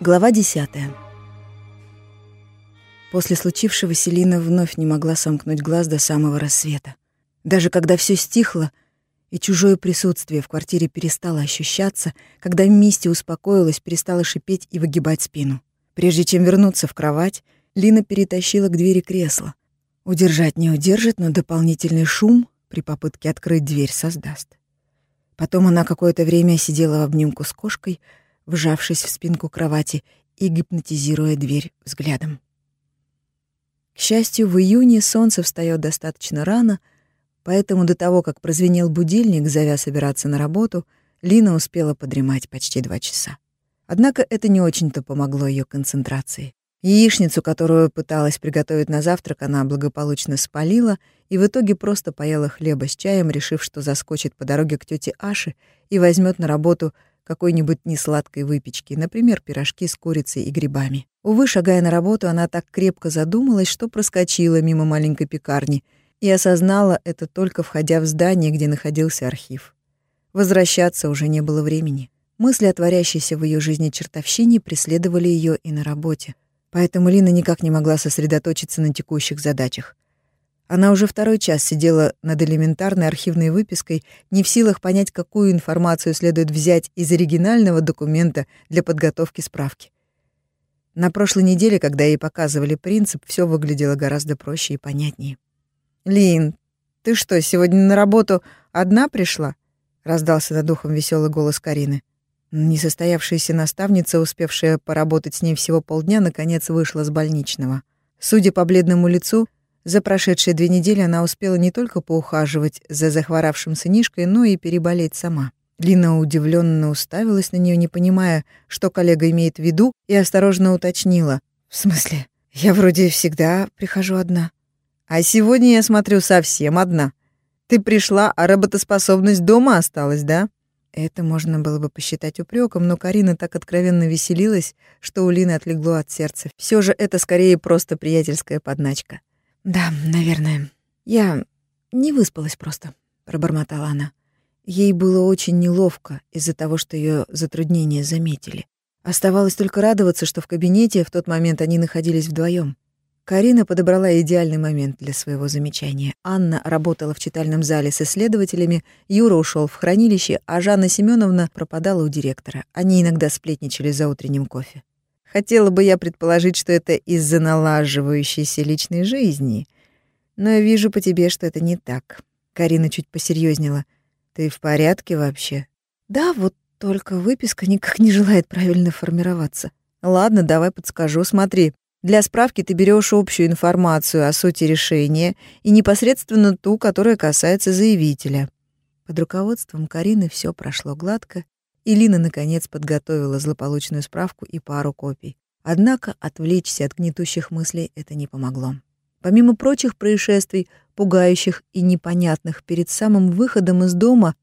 Глава десятая. После случившегося Лина вновь не могла сомкнуть глаз до самого рассвета. Даже когда все стихло, и чужое присутствие в квартире перестало ощущаться, когда Мисти успокоилась, перестала шипеть и выгибать спину. Прежде чем вернуться в кровать, Лина перетащила к двери кресло. Удержать не удержит, но дополнительный шум при попытке открыть дверь создаст. Потом она какое-то время сидела в обнимку с кошкой, вжавшись в спинку кровати и гипнотизируя дверь взглядом. К счастью, в июне солнце встает достаточно рано, поэтому до того, как прозвенел будильник, зовя собираться на работу, Лина успела подремать почти два часа. Однако это не очень-то помогло ее концентрации. Яичницу, которую пыталась приготовить на завтрак, она благополучно спалила и в итоге просто поела хлеба с чаем, решив, что заскочит по дороге к тете Аше и возьмет на работу какой-нибудь несладкой выпечки, например, пирожки с курицей и грибами. Увы, шагая на работу, она так крепко задумалась, что проскочила мимо маленькой пекарни и осознала это только входя в здание, где находился архив. Возвращаться уже не было времени. Мысли о творящейся в ее жизни чертовщине преследовали ее и на работе, поэтому Лина никак не могла сосредоточиться на текущих задачах. Она уже второй час сидела над элементарной архивной выпиской, не в силах понять, какую информацию следует взять из оригинального документа для подготовки справки. На прошлой неделе, когда ей показывали принцип, все выглядело гораздо проще и понятнее. «Лин, ты что, сегодня на работу одна пришла?» — раздался над ухом веселый голос Карины. Несостоявшаяся наставница, успевшая поработать с ней всего полдня, наконец вышла с больничного. Судя по бледному лицу, за прошедшие две недели она успела не только поухаживать за захворавшим сынишкой, но и переболеть сама. Лина удивленно уставилась на нее, не понимая, что коллега имеет в виду, и осторожно уточнила. «В смысле? Я вроде всегда прихожу одна. А сегодня, я смотрю, совсем одна. Ты пришла, а работоспособность дома осталась, да?» Это можно было бы посчитать упреком, но Карина так откровенно веселилась, что у Лины отлегло от сердца. Все же это скорее просто приятельская подначка. «Да, наверное. Я не выспалась просто», — пробормотала она. Ей было очень неловко из-за того, что ее затруднения заметили. Оставалось только радоваться, что в кабинете в тот момент они находились вдвоем. Карина подобрала идеальный момент для своего замечания. Анна работала в читальном зале с исследователями, Юра ушел в хранилище, а Жанна Семеновна пропадала у директора. Они иногда сплетничали за утренним кофе. Хотела бы я предположить, что это из-за налаживающейся личной жизни. Но я вижу по тебе, что это не так. Карина чуть посерьезнела. Ты в порядке вообще? Да, вот только выписка никак не желает правильно формироваться. Ладно, давай подскажу. Смотри, для справки ты берешь общую информацию о сути решения и непосредственно ту, которая касается заявителя. Под руководством Карины все прошло гладко, и Лина, наконец, подготовила злополучную справку и пару копий. Однако отвлечься от гнетущих мыслей это не помогло. Помимо прочих происшествий, пугающих и непонятных, перед самым выходом из дома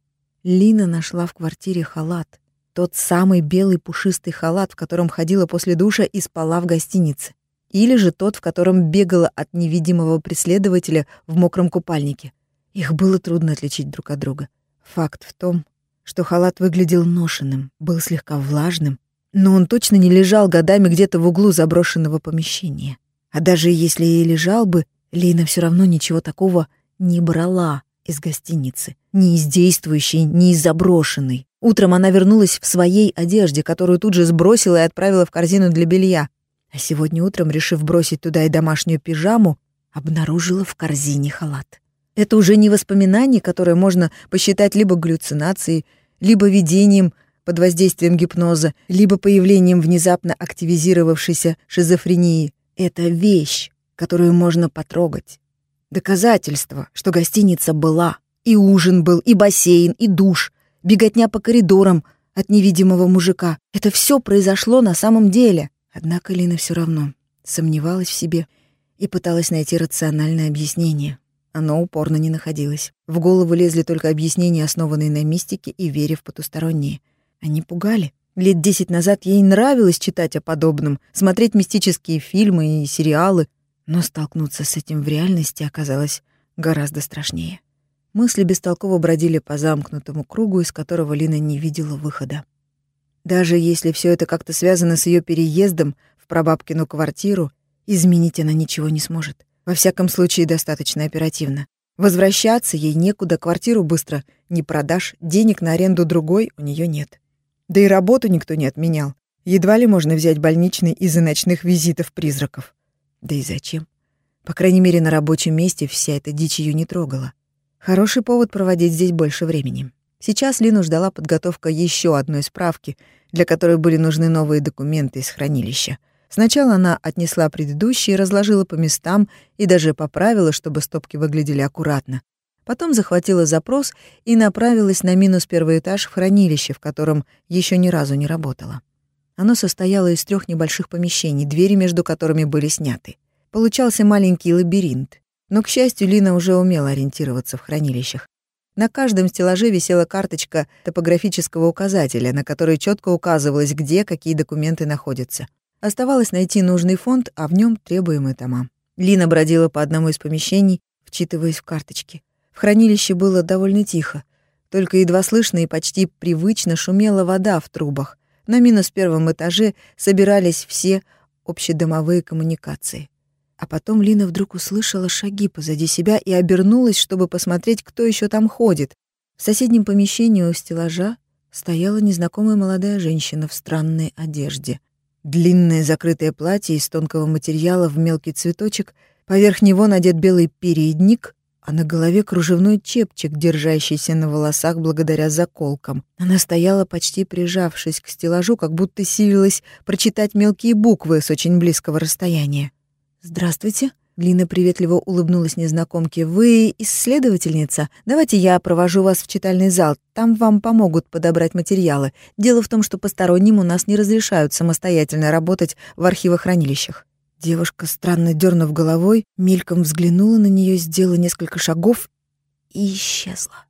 Лина нашла в квартире халат. Тот самый белый пушистый халат, в котором ходила после душа и спала в гостинице. Или же тот, в котором бегала от невидимого преследователя в мокром купальнике. Их было трудно отличить друг от друга. Факт в том, что халат выглядел ношенным, был слегка влажным, но он точно не лежал годами где-то в углу заброшенного помещения. А даже если и лежал бы, Лина все равно ничего такого не брала из гостиницы. Ни из действующей, ни из заброшенной. Утром она вернулась в своей одежде, которую тут же сбросила и отправила в корзину для белья. А сегодня утром, решив бросить туда и домашнюю пижаму, обнаружила в корзине халат. Это уже не воспоминание, которое можно посчитать либо галлюцинацией, либо видением под воздействием гипноза, либо появлением внезапно активизировавшейся шизофрении. Это вещь, которую можно потрогать. Доказательство, что гостиница была. И ужин был, и бассейн, и душ, беготня по коридорам от невидимого мужика. Это все произошло на самом деле. Однако Лина все равно сомневалась в себе и пыталась найти рациональное объяснение. Оно упорно не находилось. В голову лезли только объяснения, основанные на мистике и вере в потусторонние. Они пугали. Лет десять назад ей нравилось читать о подобном, смотреть мистические фильмы и сериалы, но столкнуться с этим в реальности оказалось гораздо страшнее. Мысли бестолково бродили по замкнутому кругу, из которого Лина не видела выхода. Даже если все это как-то связано с ее переездом в прабабкину квартиру, изменить она ничего не сможет. Во всяком случае, достаточно оперативно. Возвращаться ей некуда, квартиру быстро не продашь, денег на аренду другой у нее нет. Да и работу никто не отменял. Едва ли можно взять больничный из-за ночных визитов призраков. Да и зачем? По крайней мере, на рабочем месте вся эта дичь ее не трогала. Хороший повод проводить здесь больше времени. Сейчас Лину ждала подготовка еще одной справки, для которой были нужны новые документы из хранилища — Сначала она отнесла предыдущие, разложила по местам и даже поправила, чтобы стопки выглядели аккуратно. Потом захватила запрос и направилась на минус первый этаж в хранилище, в котором еще ни разу не работала. Оно состояло из трех небольших помещений, двери между которыми были сняты. Получался маленький лабиринт. Но, к счастью, Лина уже умела ориентироваться в хранилищах. На каждом стеллаже висела карточка топографического указателя, на которой четко указывалось, где какие документы находятся. Оставалось найти нужный фонд, а в нем требуемые тома. Лина бродила по одному из помещений, вчитываясь в карточки. В хранилище было довольно тихо. Только едва слышно и почти привычно шумела вода в трубах. На минус первом этаже собирались все общедомовые коммуникации. А потом Лина вдруг услышала шаги позади себя и обернулась, чтобы посмотреть, кто еще там ходит. В соседнем помещении у стеллажа стояла незнакомая молодая женщина в странной одежде. Длинное закрытое платье из тонкого материала в мелкий цветочек, поверх него надет белый передник, а на голове кружевной чепчик, держащийся на волосах благодаря заколкам. Она стояла, почти прижавшись к стеллажу, как будто силилась прочитать мелкие буквы с очень близкого расстояния. «Здравствуйте», Лина приветливо улыбнулась незнакомке. «Вы исследовательница? Давайте я провожу вас в читальный зал. Там вам помогут подобрать материалы. Дело в том, что посторонним у нас не разрешают самостоятельно работать в архивохранилищах». Девушка, странно дернув головой, мельком взглянула на нее, сделала несколько шагов и исчезла.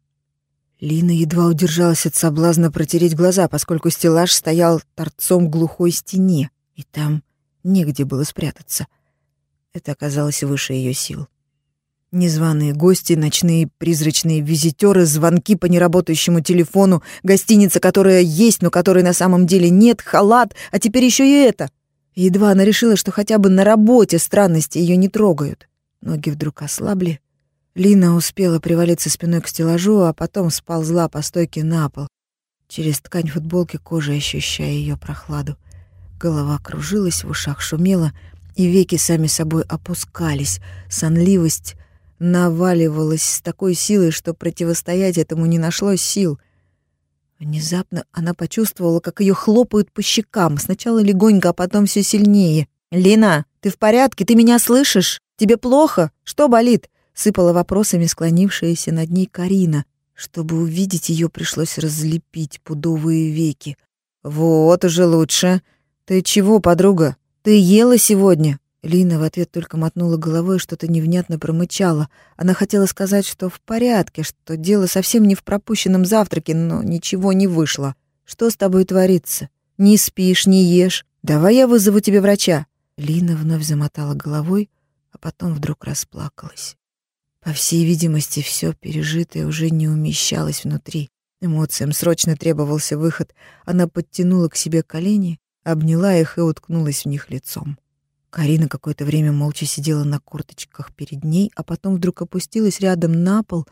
Лина едва удержалась от соблазна протереть глаза, поскольку стеллаж стоял торцом глухой стене, и там негде было спрятаться — это оказалось выше ее сил. Незваные гости, ночные призрачные визитеры, звонки по неработающему телефону, гостиница, которая есть, но которой на самом деле нет, халат, а теперь еще и это. Едва она решила, что хотя бы на работе странности ее не трогают. Ноги вдруг ослабли. Лина успела привалиться спиной к стеллажу, а потом сползла по стойке на пол, через ткань футболки кожи ощущая ее прохладу. Голова кружилась, в ушах шумело — и веки сами собой опускались, сонливость наваливалась с такой силой, что противостоять этому не нашлось сил. Внезапно она почувствовала, как ее хлопают по щекам, сначала легонько, а потом все сильнее. «Лина, ты в порядке? Ты меня слышишь? Тебе плохо? Что болит?» Сыпала вопросами склонившаяся над ней Карина. Чтобы увидеть ее, пришлось разлепить пудовые веки. «Вот уже лучше. Ты чего, подруга?» «Ты ела сегодня?» Лина в ответ только мотнула головой и что-то невнятно промычала. Она хотела сказать, что в порядке, что дело совсем не в пропущенном завтраке, но ничего не вышло. «Что с тобой творится? Не спишь, не ешь? Давай я вызову тебе врача». Лина вновь замотала головой, а потом вдруг расплакалась. По всей видимости, все пережитое уже не умещалось внутри. Эмоциям срочно требовался выход. Она подтянула к себе колени обняла их и уткнулась в них лицом. Карина какое-то время молча сидела на корточках перед ней, а потом вдруг опустилась рядом на пол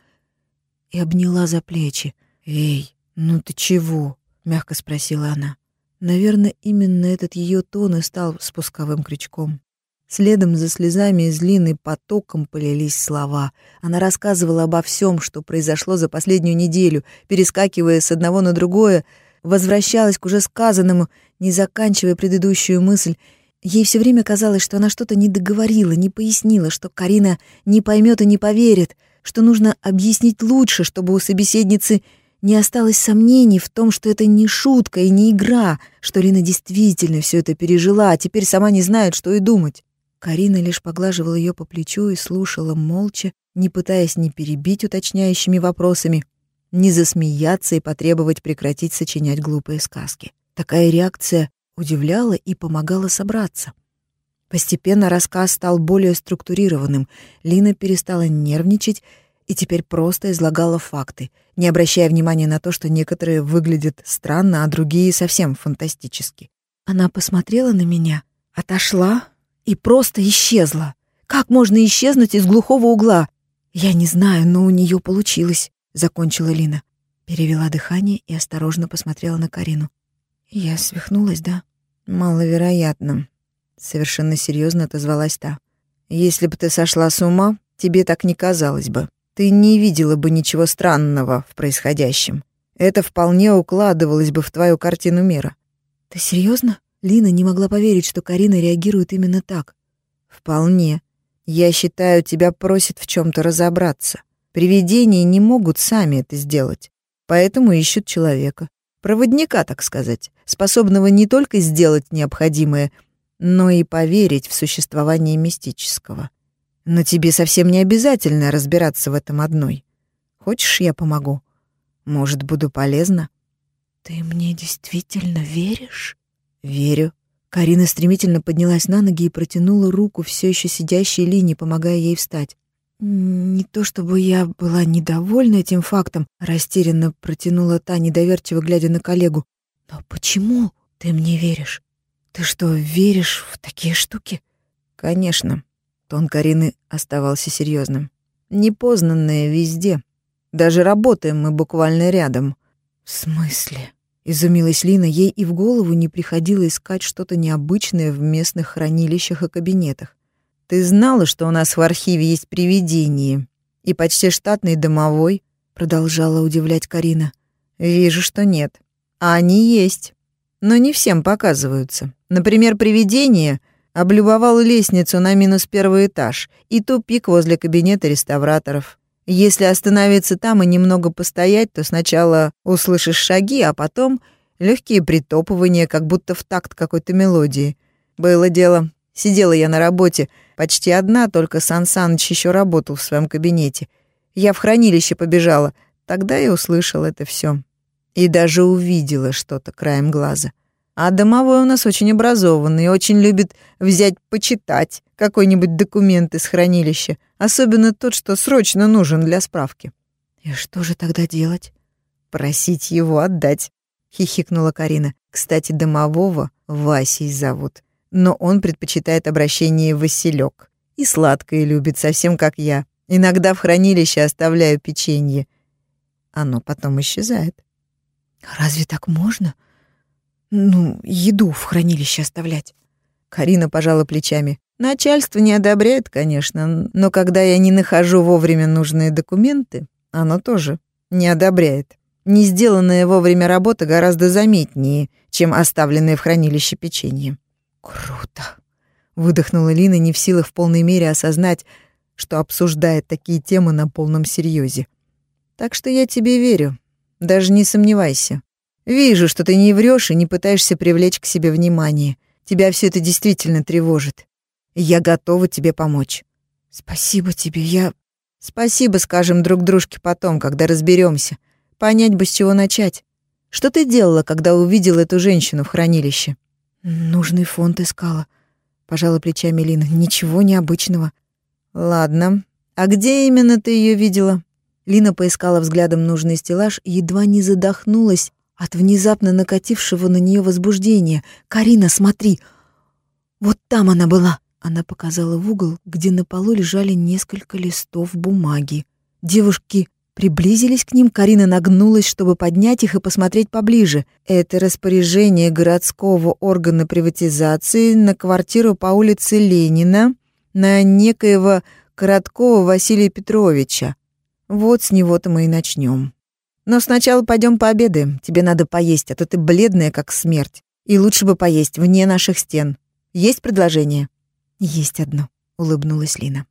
и обняла за плечи. «Эй, ну ты чего?» — мягко спросила она. Наверное, именно этот ее тон и стал спусковым крючком. Следом за слезами из Лины потоком полились слова. Она рассказывала обо всем, что произошло за последнюю неделю, перескакивая с одного на другое, возвращалась к уже сказанному, не заканчивая предыдущую мысль. Ей все время казалось, что она что-то не договорила, не пояснила, что Карина не поймет и не поверит, что нужно объяснить лучше, чтобы у собеседницы не осталось сомнений в том, что это не шутка и не игра, что Лина действительно все это пережила, а теперь сама не знает, что и думать. Карина лишь поглаживала ее по плечу и слушала молча, не пытаясь ни перебить уточняющими вопросами, не засмеяться и потребовать прекратить сочинять глупые сказки. Такая реакция удивляла и помогала собраться. Постепенно рассказ стал более структурированным. Лина перестала нервничать и теперь просто излагала факты, не обращая внимания на то, что некоторые выглядят странно, а другие совсем фантастически. Она посмотрела на меня, отошла и просто исчезла. Как можно исчезнуть из глухого угла? Я не знаю, но у нее получилось, закончила Лина. Перевела дыхание и осторожно посмотрела на Карину. Я свихнулась, да? Маловероятно, совершенно серьезно отозвалась та. Если бы ты сошла с ума, тебе так не казалось бы. Ты не видела бы ничего странного в происходящем. Это вполне укладывалось бы в твою картину мира. Ты серьезно? Лина не могла поверить, что Карина реагирует именно так. Вполне. Я считаю, тебя просят в чем то разобраться. Привидения не могут сами это сделать, поэтому ищут человека. Проводника, так сказать, способного не только сделать необходимое, но и поверить в существование мистического. Но тебе совсем не обязательно разбираться в этом одной. Хочешь, я помогу? Может, буду полезна? Ты мне действительно веришь? Верю. Карина стремительно поднялась на ноги и протянула руку все еще сидящей Лине, помогая ей встать. «Не то чтобы я была недовольна этим фактом», — растерянно протянула та, недоверчиво глядя на коллегу. «Но почему ты мне веришь? Ты что, веришь в такие штуки?» «Конечно». Тон Карины оставался серьезным. «Непознанное везде. Даже работаем мы буквально рядом». «В смысле?» — изумилась Лина. Ей и в голову не приходило искать что-то необычное в местных хранилищах и кабинетах. Ты знала, что у нас в архиве есть привидение и почти штатный домовой? Продолжала удивлять Карина. Вижу, что нет. А они есть. Но не всем показываются. Например, привидение облюбовало лестницу на минус первый этаж и тупик возле кабинета реставраторов. Если остановиться там и немного постоять, то сначала услышишь шаги, а потом легкие притопывания, как будто в такт какой-то мелодии. Было дело. Сидела я на работе, Почти одна, только Сан Саныч еще работал в своем кабинете. Я в хранилище побежала. Тогда я услышала это все. И даже увидела что-то краем глаза. А домовой у нас очень образованный очень любит взять почитать какой-нибудь документ из хранилища, особенно тот, что срочно нужен для справки. И что же тогда делать? Просить его отдать, хихикнула Карина. Кстати, домового Васей зовут но он предпочитает обращение «Василек». И сладкое любит, совсем как я. Иногда в хранилище оставляю печенье. Оно потом исчезает. «Разве так можно? Ну, еду в хранилище оставлять?» Карина пожала плечами. «Начальство не одобряет, конечно, но когда я не нахожу вовремя нужные документы, оно тоже не одобряет. Не сделанная вовремя работа гораздо заметнее, чем оставленное в хранилище печенье. «Круто!» — выдохнула Лина, не в силах в полной мере осознать, что обсуждает такие темы на полном серьезе. «Так что я тебе верю. Даже не сомневайся. Вижу, что ты не врешь и не пытаешься привлечь к себе внимание. Тебя все это действительно тревожит. Я готова тебе помочь». «Спасибо тебе, я...» «Спасибо, скажем друг дружке потом, когда разберемся. Понять бы, с чего начать. Что ты делала, когда увидела эту женщину в хранилище?» Нужный фонд искала. Пожала плечами Лина. Ничего необычного. Ладно. А где именно ты ее видела? Лина поискала взглядом нужный стеллаж и едва не задохнулась от внезапно накатившего на нее возбуждения. «Карина, смотри! Вот там она была!» Она показала в угол, где на полу лежали несколько листов бумаги. Девушки Приблизились к ним, Карина нагнулась, чтобы поднять их и посмотреть поближе. Это распоряжение городского органа приватизации на квартиру по улице Ленина на некоего Короткова Василия Петровича. Вот с него-то мы и начнем. Но сначала пойдем пообедаем. Тебе надо поесть, а то ты бледная, как смерть. И лучше бы поесть вне наших стен. Есть предложение? Есть одно, улыбнулась Лина.